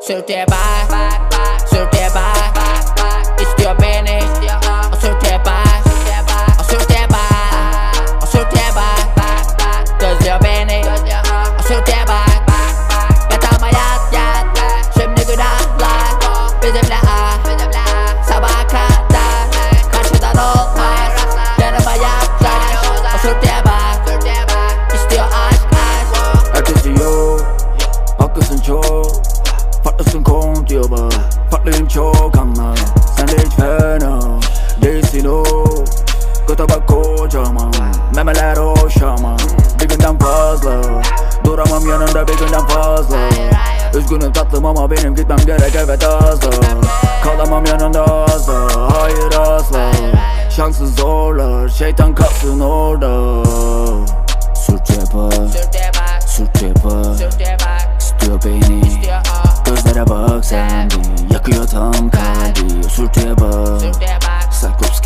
Sürtüye bak Sürtüye bak İstiyor beni O sürtüye bak O sürtüye bak O sürtüye bak Gözlüyor beni O sürtüye bak Yatağıma yat yat Şimdi günahlar Bizimle ah. Sabaha kadar Karşıdan olmaz Yanıma yaklaş O sürtüye bak İstiyor aşk yok Haklısın çok Farklısın kont diyor bak Farklıyım çok anla Sen de hiç fena Değilsin o. Göte bak kocaman Memeler hoş ama Bir günden fazla Duramam yanında bir günden fazla. Üzgünüm tatlım ama benim gitmem gerek evet asla Kalamam yanında asla Hayır asla. Şanssız zorlar Şeytan kalsın orada. Sürtüye bak Sürtüye bak Sürtüye bak İstiyor beni. İstiyor Gözlere bak sen Yakıyor tam kalbi. Sürtüye bak. Sürtüye bak. Cyclops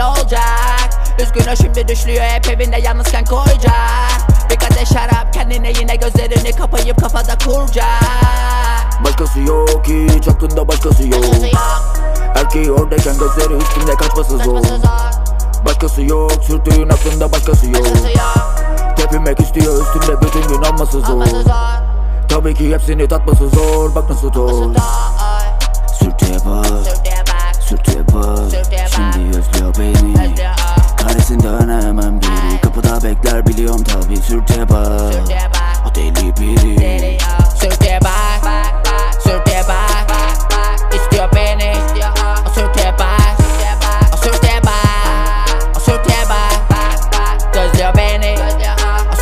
ne olacak? Üzgünüm şimdi düşlüyor hep evinde yalnızken koyacak. Bir kadeh şarap kendine yine gözlerini kapayıp kafada kuracak. Başkası yok hiç aklında başkası yok. Erkeği oradayken gözleri üstünde kaçması zor. Başkası yok sürtüğün aklında başkası yok. Tepinmek istiyor üstünde bütün gün alması zor. Tabii ki hepsini tatması zor bak. Nasıl toz Sürtüye bak. Sürtüye bak. Şimdi özlüyor beni Erkekler biliyorum tabi sürte bak O deli biri deli Sürte bak Sürte beni. O sürte bak O beni. O